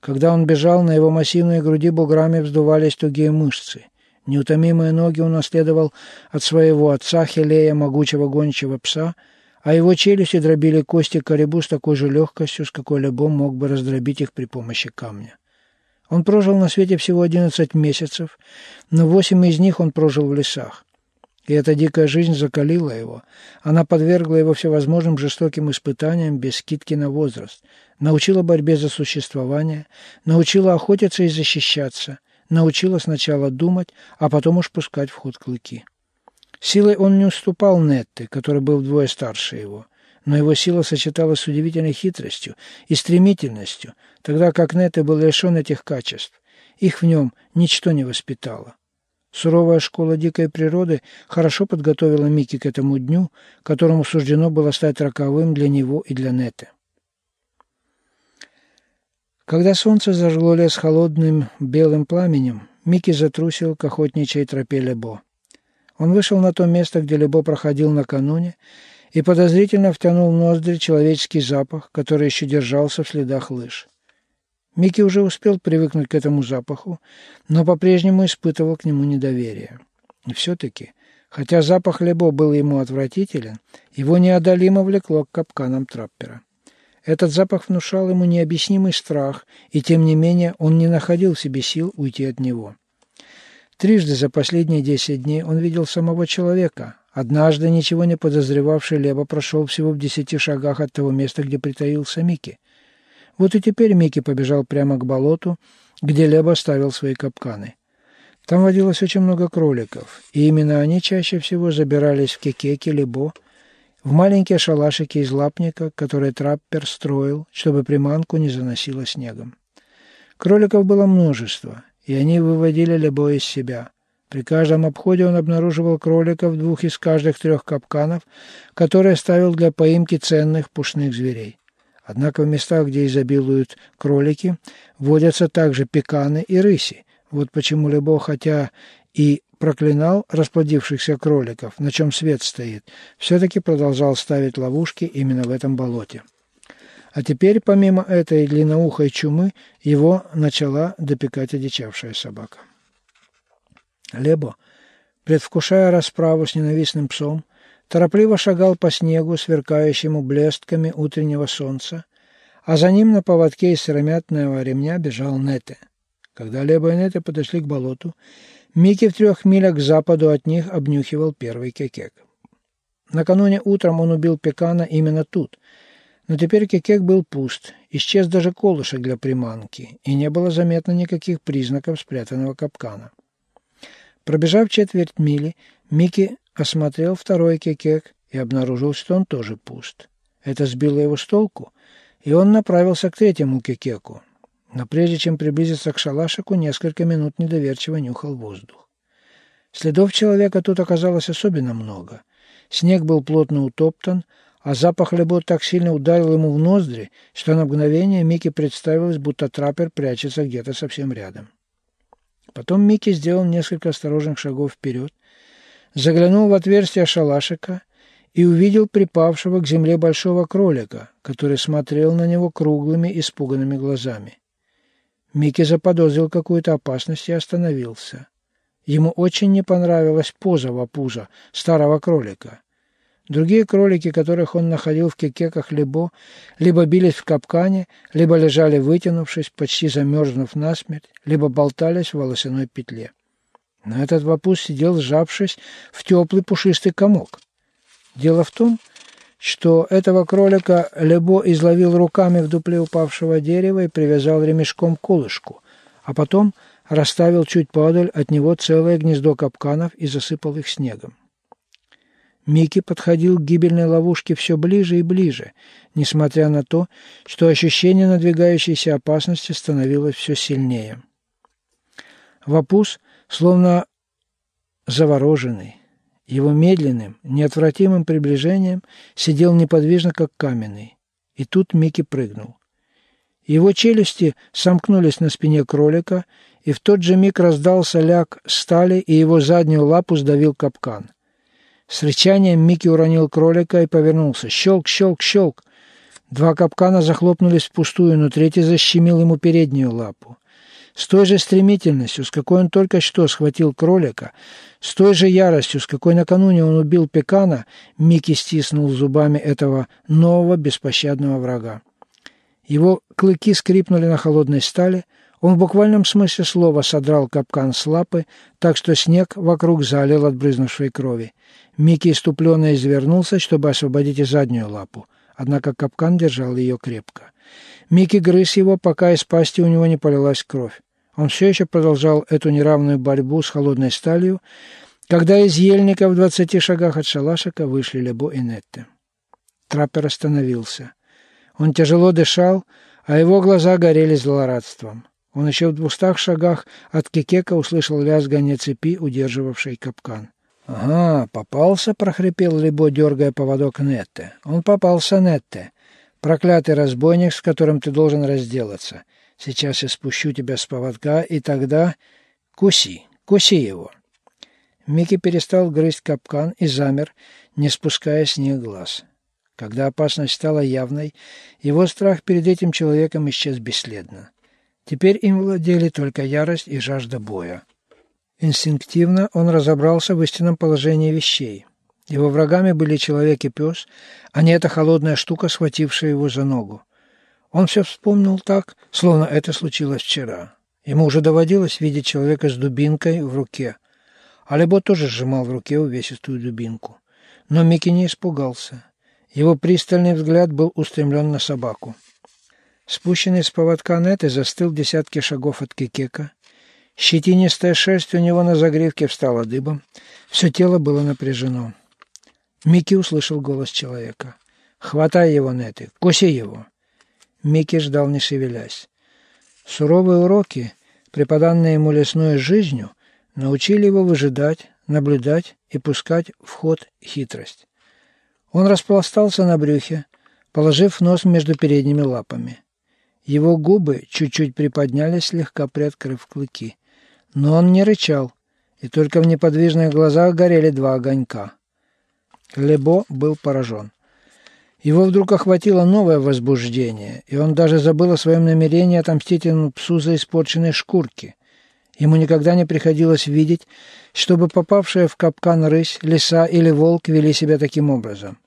Когда он бежал, на его массивной груди буграми вздувались тугие мышцы. Неутомимые ноги он наследовал от своего отца Хелея, могучего гончего пса, а его челюсти дробили кости корибу с такой же легкостью, с какой любом мог бы раздробить их при помощи камня. Он прожил на свете всего 11 месяцев, но восемь из них он прожил в лесах. И эта дикая жизнь закалила его. Она подвергла его всевозможным жестоким испытаниям без скидки на возраст, научила борьбе за существование, научила охотиться и защищаться, научила сначала думать, а потом уж пускать в ход клыки. Силой он не уступал Нетте, который был вдвое старше его, но его сила сочеталась с удивительной хитростью и стремительностью, тогда как Нетте был лишен этих качеств. Их в нем ничто не воспитало. Суровая школа дикой природы хорошо подготовила Микки к этому дню, которому суждено было стать роковым для него и для Нета. Когда солнце зажгло лес холодным белым пламенем, Микки затрусил к охотничьей тропе Лебо. Он вышел на то место, где Лебо проходил накануне, и подозрительно втянул в ноздри человеческий запах, который еще держался в следах лыж. Микки уже успел привыкнуть к этому запаху, но по-прежнему испытывал к нему недоверие. И все-таки, хотя запах Лебо был ему отвратителен, его неодолимо влекло к капканам траппера. Этот запах внушал ему необъяснимый страх, и тем не менее он не находил в себе сил уйти от него. Трижды за последние десять дней он видел самого человека. Однажды, ничего не подозревавший Лебо прошел всего в десяти шагах от того места, где притаился Микки. Вот и теперь Микки побежал прямо к болоту, где Лебо ставил свои капканы. Там водилось очень много кроликов, и именно они чаще всего забирались в кекеки либо в маленькие шалашики из лапника, которые траппер строил, чтобы приманку не заносило снегом. Кроликов было множество, и они выводили Лебо из себя. При каждом обходе он обнаруживал кроликов двух из каждых трех капканов, которые ставил для поимки ценных пушных зверей. Однако в местах, где изобилуют кролики, водятся также пеканы и рыси. Вот почему Лебо, хотя и проклинал расплодившихся кроликов, на чем свет стоит, все-таки продолжал ставить ловушки именно в этом болоте. А теперь, помимо этой длинноухой чумы, его начала допекать одичавшая собака. Лебо, предвкушая расправу с ненавистным псом, торопливо шагал по снегу, сверкающему блестками утреннего солнца, а за ним на поводке из сыромятного ремня бежал Нете. Когда Леба и Нете подошли к болоту, Микки в трех милях к западу от них обнюхивал первый кекек. Накануне утром он убил пекана именно тут, но теперь кекек был пуст, исчез даже колышек для приманки, и не было заметно никаких признаков спрятанного капкана. Пробежав четверть мили, Микки осмотрел второй кекек и обнаружил, что он тоже пуст. Это сбило его с толку, и он направился к третьему кекеку. Но прежде чем приблизиться к шалашику, несколько минут недоверчиво нюхал воздух. Следов человека тут оказалось особенно много. Снег был плотно утоптан, а запах лебо так сильно ударил ему в ноздри, что на мгновение Микки представилось, будто траппер прячется где-то совсем рядом. Потом Микки сделал несколько осторожных шагов вперед, заглянул в отверстие шалашика и увидел припавшего к земле большого кролика, который смотрел на него круглыми испуганными глазами. Микки заподозрил какую-то опасность и остановился. Ему очень не понравилась поза вапуза, старого кролика. Другие кролики, которых он находил в кекеках либо, либо бились в капкане, либо лежали вытянувшись, почти замерзнув насмерть, либо болтались в волосяной петле. Но этот вапус сидел, сжавшись в теплый пушистый комок. Дело в том, что этого кролика Лебо изловил руками в дупле упавшего дерева и привязал ремешком к колышку, а потом расставил чуть подаль от него целое гнездо капканов и засыпал их снегом. Микки подходил к гибельной ловушке все ближе и ближе, несмотря на то, что ощущение надвигающейся опасности становилось все сильнее. Вапус Словно завороженный, его медленным, неотвратимым приближением сидел неподвижно, как каменный. И тут Микки прыгнул. Его челюсти сомкнулись на спине кролика, и в тот же миг раздался ляг стали, и его заднюю лапу сдавил капкан. С рычанием Микки уронил кролика и повернулся. Щелк, щелк, щелк. Два капкана захлопнулись впустую, но третий защемил ему переднюю лапу. С той же стремительностью, с какой он только что схватил кролика, с той же яростью, с какой накануне он убил пекана, Микки стиснул зубами этого нового беспощадного врага. Его клыки скрипнули на холодной стали, он в буквальном смысле слова содрал капкан с лапы, так что снег вокруг залил от брызнувшей крови. Микки иступленно извернулся, чтобы освободить и заднюю лапу, однако капкан держал ее крепко. Микки грыз его, пока из пасти у него не полилась кровь. Он все еще продолжал эту неравную борьбу с холодной сталью, когда из ельника в двадцати шагах от шалашика вышли Лебо и Нетте. Траппер остановился. Он тяжело дышал, а его глаза горели злорадством. Он еще в двухстах шагах от Кикека услышал лязгание цепи, удерживавшей капкан. «Ага, попался», — прохрипел Лебо, дергая поводок Нетте. «Он попался, Нетте. Проклятый разбойник, с которым ты должен разделаться. Сейчас я спущу тебя с поводка, и тогда... Куси, куси его!» Микки перестал грызть капкан и замер, не спуская с них глаз. Когда опасность стала явной, его страх перед этим человеком исчез бесследно. Теперь им владели только ярость и жажда боя. Инстинктивно он разобрался в истинном положении вещей. Его врагами были человек и пес, а не эта холодная штука, схватившая его за ногу. Он все вспомнил так, словно это случилось вчера. Ему уже доводилось видеть человека с дубинкой в руке. Алибо тоже сжимал в руке увесистую дубинку. Но Микки не испугался. Его пристальный взгляд был устремлен на собаку. Спущенный с поводка Неты застыл десятки шагов от Кикека. Щетинистая шерсть у него на загривке встала дыбом. Все тело было напряжено. Микки услышал голос человека. «Хватай его, Неты! Куси его!» Микки ждал, не шевелясь. Суровые уроки, преподанные ему лесной жизнью, научили его выжидать, наблюдать и пускать в ход хитрость. Он распластался на брюхе, положив нос между передними лапами. Его губы чуть-чуть приподнялись, слегка приоткрыв клыки. Но он не рычал, и только в неподвижных глазах горели два огонька. Лебо был поражен. Его вдруг охватило новое возбуждение, и он даже забыл о своем намерении отомстить этому псу за испорченные шкурки. Ему никогда не приходилось видеть, чтобы попавшая в капкан рысь, лиса или волк вели себя таким образом.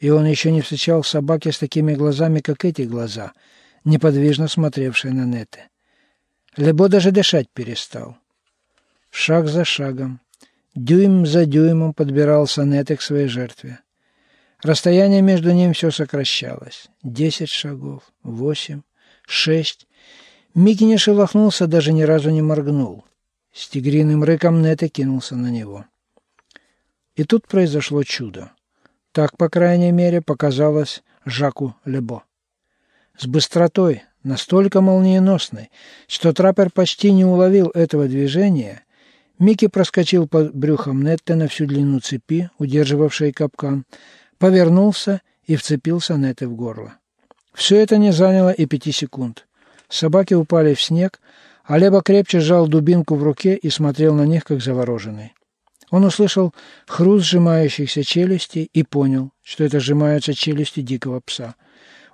И он еще не встречал собаки с такими глазами, как эти глаза, неподвижно смотревшие на Нете. Лебо даже дышать перестал. Шаг за шагом, дюйм за дюймом подбирался Нете к своей жертве. Расстояние между ним все сокращалось. Десять шагов, восемь, шесть. Микки не шелохнулся, даже ни разу не моргнул. С тигриным рыком Нета кинулся на него. И тут произошло чудо. Так, по крайней мере, показалось Жаку Лебо. С быстротой, настолько молниеносной, что траппер почти не уловил этого движения, Микки проскочил под брюхом Нетта на всю длину цепи, удерживавшей капкан, повернулся и вцепился Нетте в горло. Все это не заняло и пяти секунд. Собаки упали в снег, а Леба крепче сжал дубинку в руке и смотрел на них, как завороженный. Он услышал хруст сжимающихся челюстей и понял, что это сжимаются челюсти дикого пса.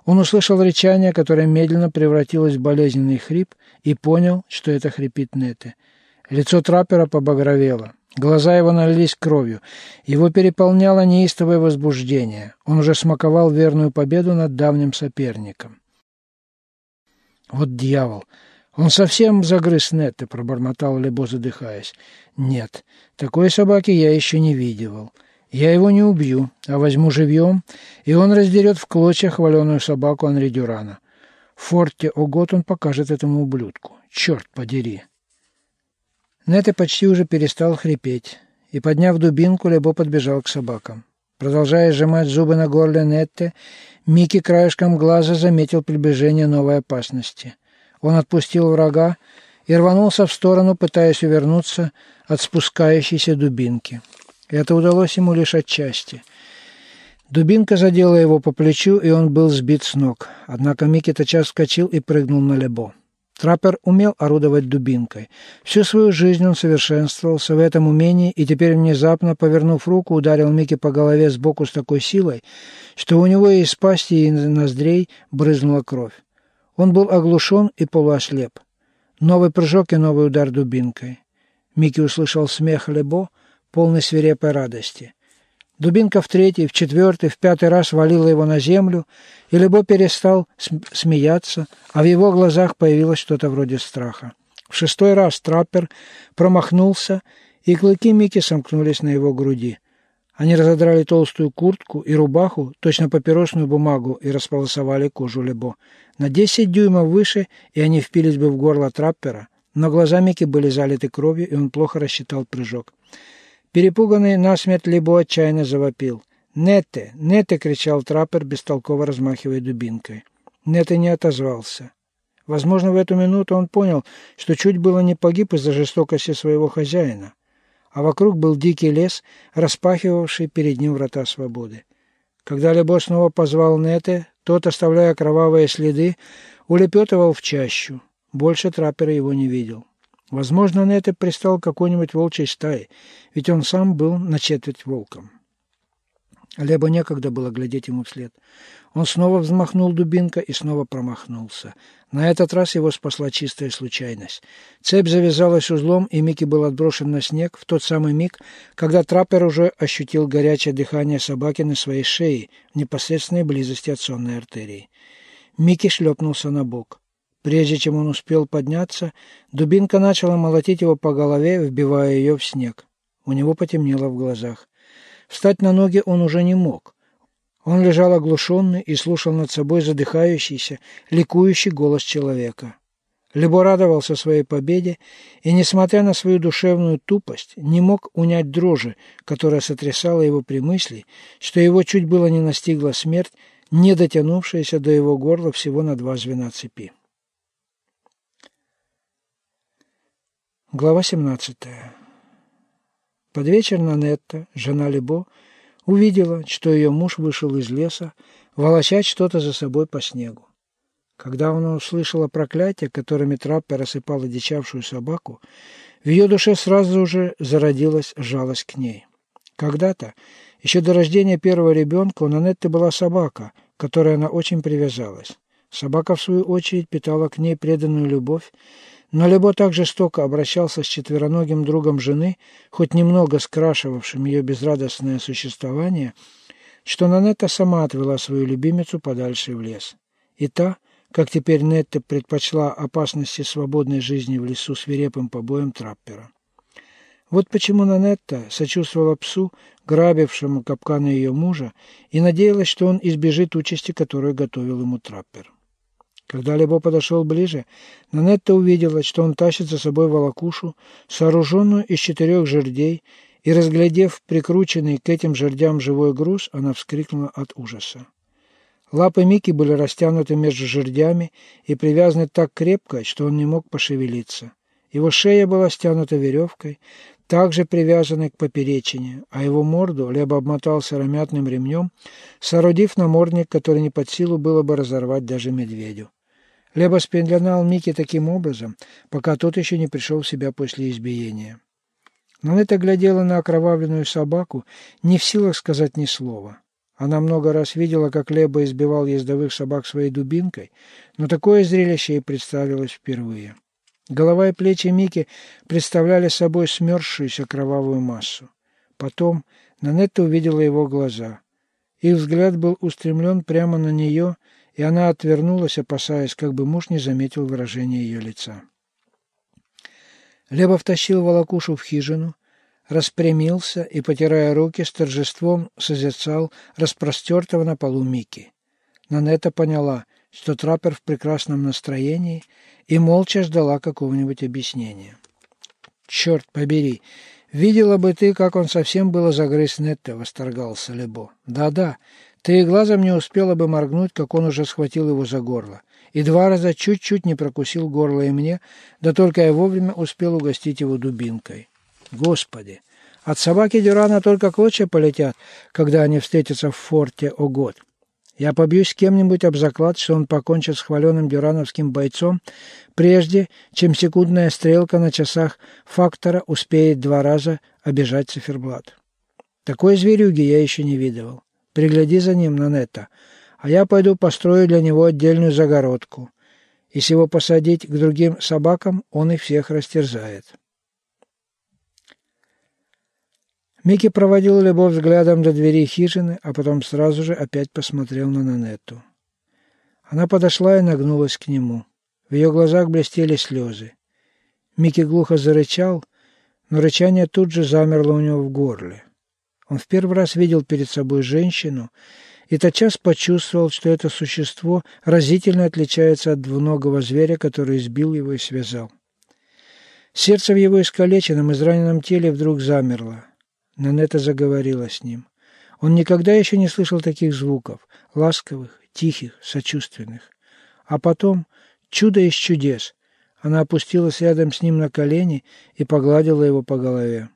Он услышал рычание, которое медленно превратилось в болезненный хрип, и понял, что это хрипит Нетте. Лицо траппера побагровело. Глаза его налились кровью. Его переполняло неистовое возбуждение. Он уже смаковал верную победу над давним соперником. «Вот дьявол! Он совсем загрыз Нетте!» — пробормотал Лебо, задыхаясь. «Нет, такой собаки я еще не видел. Я его не убью, а возьму живьем, и он раздерет в клочья хваленую собаку Анри Дюрана. В форте Огот он покажет этому ублюдку. Черт подери!» Нетте почти уже перестал хрипеть, и, подняв дубинку, Лебо подбежал к собакам. Продолжая сжимать зубы на горле Нетте, Микки краешком глаза заметил приближение новой опасности. Он отпустил врага и рванулся в сторону, пытаясь увернуться от спускающейся дубинки. Это удалось ему лишь отчасти. Дубинка задела его по плечу, и он был сбит с ног. Однако Микки тотчас вскочил и прыгнул на Лебо. Траппер умел орудовать дубинкой. Всю свою жизнь он совершенствовался в этом умении и теперь внезапно, повернув руку, ударил Микки по голове сбоку с такой силой, что у него из пасти и ноздрей брызнула кровь. Он был оглушен и полуослеп. Новый прыжок и новый удар дубинкой. Микки услышал смех Лебо, полный свирепой радости. Дубинка в третий, в четвертый, в пятый раз валила его на землю, и Лебо перестал смеяться, а в его глазах появилось что-то вроде страха. В шестой раз траппер промахнулся, и клыки Микки сомкнулись на его груди. Они разодрали толстую куртку и рубаху, точно папиросную бумагу, и располосовали кожу Лебо. На десять дюймов выше, и они впились бы в горло траппера, но глаза Микки были залиты кровью, и он плохо рассчитал прыжок. Перепуганный насмерть Лебо отчаянно завопил. «Нетте! Нетте!» — кричал траппер, бестолково размахивая дубинкой. Нетте не отозвался. Возможно, в эту минуту он понял, что чуть было не погиб из-за жестокости своего хозяина. А вокруг был дикий лес, распахивавший перед ним врата свободы. Когда Лебо снова позвал Нетте, тот, оставляя кровавые следы, улепетывал в чащу. Больше траппера его не видел. Возможно, на это пристал какой-нибудь волчьей стаи, ведь он сам был на четверть волком. Лебо некогда было глядеть ему вслед. Он снова взмахнул дубинка и снова промахнулся. На этот раз его спасла чистая случайность. Цепь завязалась узлом, и Микки был отброшен на снег в тот самый миг, когда траппер уже ощутил горячее дыхание собаки на своей шее в непосредственной близости от сонной артерии. Микки шлепнулся на бок. Прежде чем он успел подняться, дубинка начала молотить его по голове, вбивая ее в снег. У него потемнело в глазах. Встать на ноги он уже не мог. Он лежал оглушенный и слушал над собой задыхающийся, ликующий голос человека. Лебо радовался своей победе и, несмотря на свою душевную тупость, не мог унять дрожи, которая сотрясала его при мысли, что его чуть было не настигла смерть, не дотянувшаяся до его горла всего на два звена цепи. Глава 17. Под вечер Нанетта, жена Лебо, увидела, что ее муж вышел из леса, волочать что-то за собой по снегу. Когда она услышала проклятие, которыми Траппер рассыпал одичавшую собаку, в ее душе сразу же зародилась жалость к ней. Когда-то, еще до рождения первого ребенка, у Нанетты была собака, к которой она очень привязалась. Собака, в свою очередь, питала к ней преданную любовь но Лебо так жестоко обращался с четвероногим другом жены, хоть немного скрашивавшим ее безрадостное существование, что Нанетта сама отвела свою любимицу подальше в лес. И та, как теперь Нетта предпочла опасности свободной жизни в лесу свирепым побоем траппера. Вот почему Нанетта сочувствовала псу, грабившему капканы ее мужа, и надеялась, что он избежит участи, которую готовил ему траппер. Когда Лебо подошел ближе, Нанетта увидела, что он тащит за собой волокушу, сооруженную из четырех жердей, и, разглядев прикрученный к этим жердям живой груз, она вскрикнула от ужаса. Лапы Мики были растянуты между жердями и привязаны так крепко, что он не мог пошевелиться. Его шея была стянута веревкой, также привязанной к поперечине, а его морду Лебо обмотал сыромятным ремнем, соорудив намордник, который не под силу было бы разорвать даже медведю. Лебо спеленал Микки таким образом, пока тот еще не пришел в себя после избиения. Но это глядела на окровавленную собаку, не в силах сказать ни слова. Она много раз видела, как Лебо избивал ездовых собак своей дубинкой, но такое зрелище ей представилось впервые. Голова и плечи Мики представляли собой смерзшуюся кровавую массу. Потом Нанетта увидела его глаза. Их взгляд был устремлен прямо на нее, и она отвернулась, опасаясь, как бы муж не заметил выражения ее лица. Лебов втащил волокушу в хижину, распрямился и, потирая руки, с торжеством созерцал распростертого на полу Микки. Нанета поняла, что траппер в прекрасном настроении и молча ждала какого-нибудь объяснения. «Черт побери! Видела бы ты, как он совсем было загрыз Нетта!» — восторгался Лебо. «Да-да, ты и глазом не успела бы моргнуть, как он уже схватил его за горло. И два раза чуть-чуть не прокусил горло и мне, да только я вовремя успел угостить его дубинкой. Господи! От собаки Дюрана только клочья полетят, когда они встретятся в форте Огот. Я побьюсь с кем-нибудь об заклад, что он покончит с хваленым дюрановским бойцом, прежде чем секундная стрелка на часах фактора успеет два раза обижать циферблат. Такой зверюги я еще не видывал. Пригляди за ним, Нанетта, а я пойду построю для него отдельную загородку. Если его посадить к другим собакам, он их всех растерзает. Микки проводил Любовь взглядом до двери хижины, а потом сразу же опять посмотрел на Нанетту. Она подошла и нагнулась к нему. В ее глазах блестели слезы. Микки глухо зарычал, но рычание тут же замерло у него в горле. Он в первый раз видел перед собой женщину и тотчас почувствовал, что это существо разительно отличается от двуногого зверя, который избил его и связал. Сердце в его искалеченном, израненном теле вдруг замерло. Нанета заговорила с ним. Он никогда еще не слышал таких звуков, ласковых, тихих, сочувственных. А потом, чудо из чудес, она опустилась рядом с ним на колени и погладила его по голове.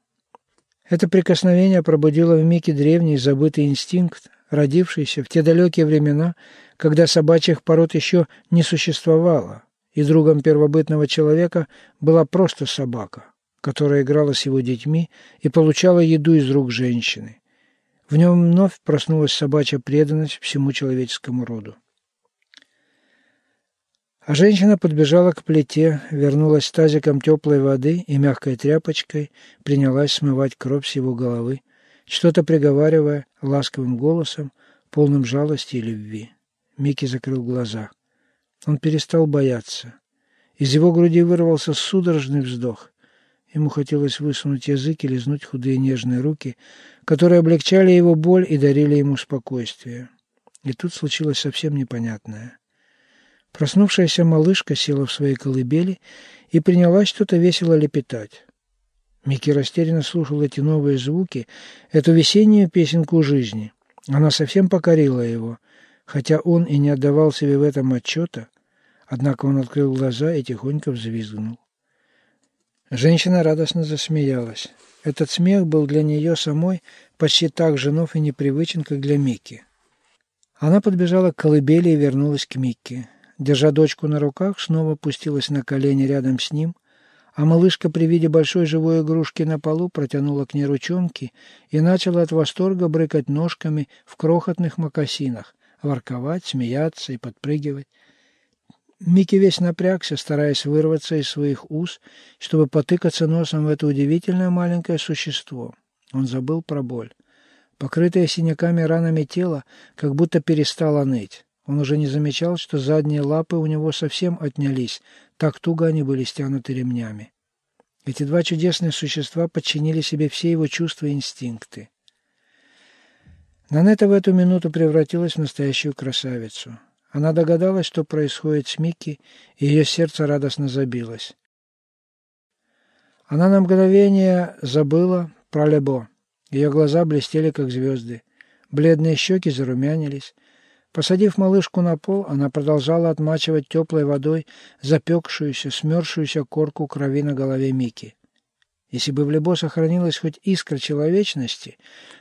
Это прикосновение пробудило в Мике древний забытый инстинкт, родившийся в те далекие времена, когда собачьих пород еще не существовало, и другом первобытного человека была просто собака которая играла с его детьми и получала еду из рук женщины. В нем вновь проснулась собачья преданность всему человеческому роду. А женщина подбежала к плите, вернулась с тазиком теплой воды и мягкой тряпочкой принялась смывать кровь с его головы, что-то приговаривая ласковым голосом, полным жалости и любви. Микки закрыл глаза. Он перестал бояться. Из его груди вырвался судорожный вздох. Ему хотелось высунуть язык и лизнуть худые нежные руки, которые облегчали его боль и дарили ему спокойствие. И тут случилось совсем непонятное. Проснувшаяся малышка села в своей колыбели и принялась что-то весело лепетать. Микки растерянно слушал эти новые звуки, эту весеннюю песенку жизни. Она совсем покорила его, хотя он и не отдавал себе в этом отчета, однако он открыл глаза и тихонько взвизгнул. Женщина радостно засмеялась. Этот смех был для нее самой почти так же нов и непривычен, как для Микки. Она подбежала к колыбели и вернулась к Микки. Держа дочку на руках, снова пустилась на колени рядом с ним, а малышка при виде большой живой игрушки на полу протянула к ней ручонки и начала от восторга брыкать ножками в крохотных мокасинах, ворковать, смеяться и подпрыгивать. Микки весь напрягся, стараясь вырваться из своих уз, чтобы потыкаться носом в это удивительное маленькое существо. Он забыл про боль. Покрытое синяками ранами тело как будто перестало ныть. Он уже не замечал, что задние лапы у него совсем отнялись, так туго они были стянуты ремнями. Эти два чудесные существа подчинили себе все его чувства и инстинкты. Нанета в эту минуту превратилась в настоящую красавицу. Она догадалась, что происходит с Микки, и ее сердце радостно забилось. Она на мгновение забыла про Лебо. Ее глаза блестели, как звезды. Бледные щеки зарумянились. Посадив малышку на пол, она продолжала отмачивать теплой водой запекшуюся, смерзшуюся корку крови на голове Мики. Если бы в Лебо сохранилась хоть искра человечности,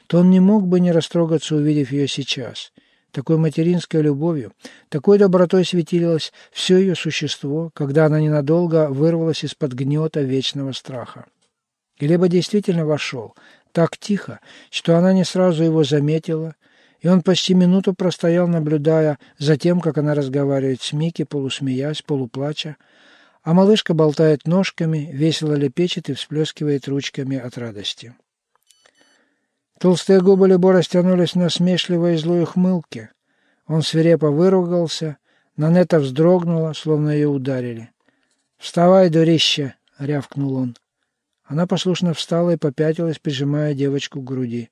то он не мог бы не растрогаться, увидев ее сейчас — такой материнской любовью, такой добротой светилось все ее существо, когда она ненадолго вырвалась из-под гнета вечного страха. Глеба действительно вошел, так тихо, что она не сразу его заметила, и он почти минуту простоял, наблюдая за тем, как она разговаривает с Микки, полусмеясь, полуплача, а малышка болтает ножками, весело лепечет и всплескивает ручками от радости. Толстые губы Лебо растянулись на смешливой и злой ухмылке. Он свирепо выругался, Нанета вздрогнула, словно ее ударили. «Вставай, дурище!» — рявкнул он. Она послушно встала и попятилась, прижимая девочку к груди.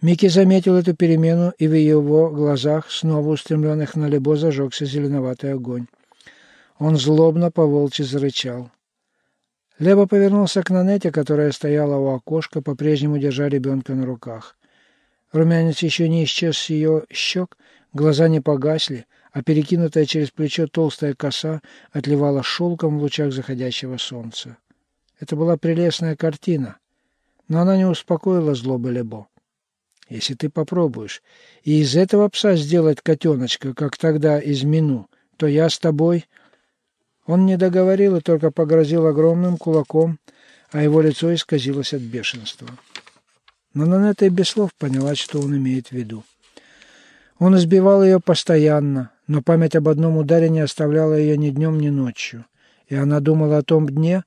Микки заметил эту перемену, и в его глазах, снова устремленных на Лебо, зажегся зеленоватый огонь. Он злобно поволчьи зарычал. Леба повернулся к Нанете, которая стояла у окошка, по-прежнему держа ребенка на руках. Румянец еще не исчез с ее щек, глаза не погасли, а перекинутая через плечо толстая коса отливала шелком в лучах заходящего солнца. Это была прелестная картина, но она не успокоила злобы Лебо. если ты попробуешь, и из этого пса сделать котеночка, как тогда из Мину, то я с тобой...» Он не договорил и только погрозил огромным кулаком, а его лицо исказилось от бешенства. Но Нанетта и без слов поняла, что он имеет в виду. Он избивал ее постоянно, но память об одном ударе не оставляла ее ни днем, ни ночью, и она думала о том дне,